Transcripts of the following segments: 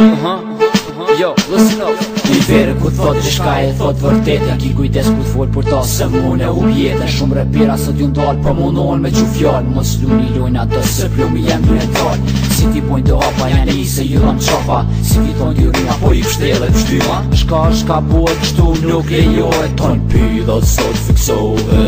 Uh huh. Uh-huh. Yo, listen up. shpirë Ku të thotë që shka e thotë vërtete Ki kujtes ku të folë për ta se mune u bjetë Shumë repira së t'ju ndalë Pra po munon me që fjallë Mos luni lojna të se plumi jem një e Si ti pojnë të hapa janë i se ju dhamë qapa Si ti tonë t'ju po i pështë edhe pështyma Shka shka buë kështu nuk e jo e sot fiksove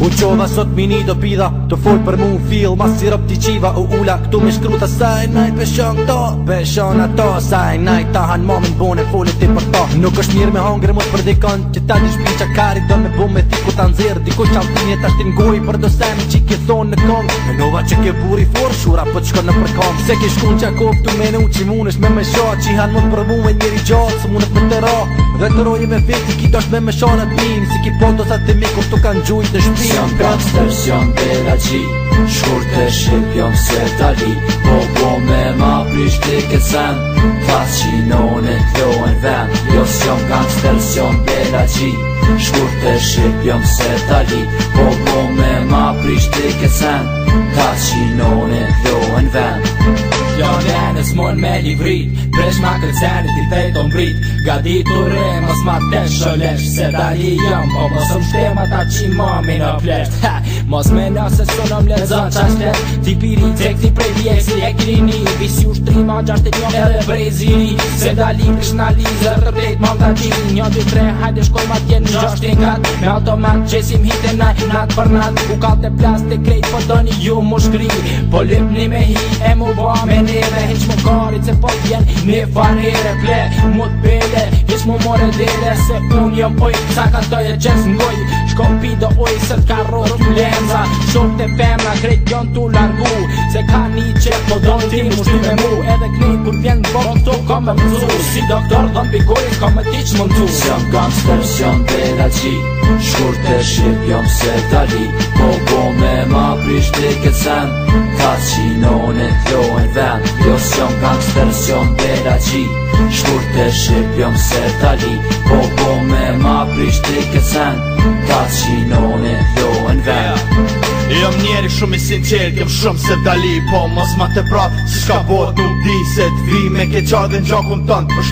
U qova sot mini do pida Të folë për mu fil Mas si rëp qiva u ula Këtu me shkruta saj najt peshon këto Peshon ato saj najt ta hanë mamin bone për ta Nuk është mirë me hongre, mos përdikon Që ta një shpi që kari do me bu me ti ku ta nëzirë Diko që alë finjet ashtë për do sem që ke thonë në kong Në nova që ke buri forë, shura po për që në përkongë Se ke shkun që a kopë t'u menu që munësh me me sho Që hanë mund për mu e njeri gjatë së munët me të ra Dhe të rojnë me fit i kito është me me sho në pin Si ki po do sa të mi kur t'u kanë gjujt të se dali Po, po prisht të këtë sen Fatë që në në të dojnë ven Jo së kanë stërë, së bela qi Shkur të shqip jom se tali Po po me ma prisht të këtë sen Fatë që në të dojnë ven Mos mon me livrit vrit Presh ma këtë senit i tëjtë o mbrit Ga ditur e mos ma të sholesh Se ta një jam, po mos më shtema ta qi mami në plesht Ha, mos me nga se së në më lezën qa shtet Ti piri, të këti prej vjek si e kirini Visi u shtri ma gjasht e tjone edhe prej Se ta li kësh në li zër të rrejt ma ta qi Një dy tre, hajde shkoj ma tjenë në gjasht e ngat Me automat Qesim si e naj, nat për nat U kalte plast krejt, po të ju më shkri Po lip me hi, ba me neve Heq më kari se po vjen Me fanere ple Më të bele Heq më more dele Se unë jëm oj Sa ka të e qes ngoj Shko pi do oj Se t'ka rotu lemza Shok të femra Krejt t'u largu Se ka një Po don tim ti me mu Edhe kënur kur vjen në bërë këto kam me mëzu Si doktor dhe në pikoj Ka me ti që mëndu Së jam kam së tërë Së jam të edha qi Shkur të shqip se tali Po po me ma prish të këtë sen Ka që në në të e ven Jo së jam kam jam Shkur të shqip se tali Po po me ma prish të këtë sen Ka që në në të e ven ven Jëm njeri shumë i sinqerë, jëm shumë se dali Po mos ma të prat, si shka botë po, nuk di Se t'vi me ke qar dhe n'gjokun gjakun të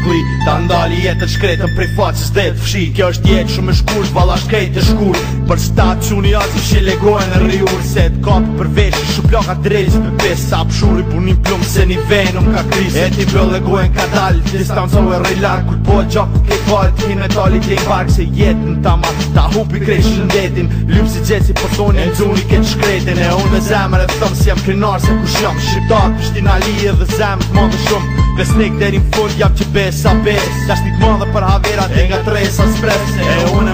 Ta ndali jetë të shkretën prej faqës dhe të fshi Kjo është jetë shumë e shkush, bala shkejt e shkur Për statë që i atë që i legojnë në rriur Se të kapë përveshë, shumë ploka drejës për pes Sa punim për plumë, se një venëm ka kris E ti për legojnë ka dalë, distancojnë e rrilar Kur po gjokë, ke jetë tamat, ta po në shkretin e unë me zemër e thëmë si jam krenar se ku shëmë Shqiptar pështi në li e dhe zemë të mëndë shumë Besnik deri në fund jam që besa besë Dash një të mëndë për haverat e nga tre sa spresë E unë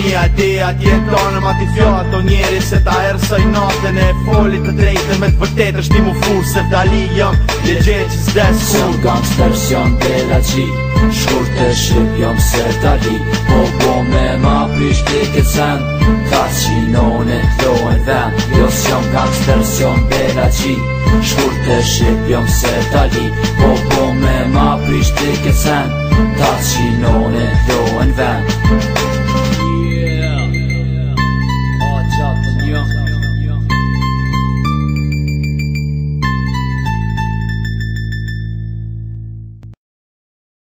Mija ideja dheja tjetonë ma t'i fjo të njeri Se ta ersoj natën e folit të drejtën Me të vërtet është ti mu furë se t'ali jëm Dhe gjenë që s'desë kur Sëm kam s'ter dhe la qi Shkur të shqip jam se t'ali Po po me ma prish t'i këtë sen Ka qinone t'lo e ven Jo s'jam kam s'ter si jam dhe la qi Shkur të shqip jam se t'ali Po po me ma prish t'i këtë sen Ta qinone ven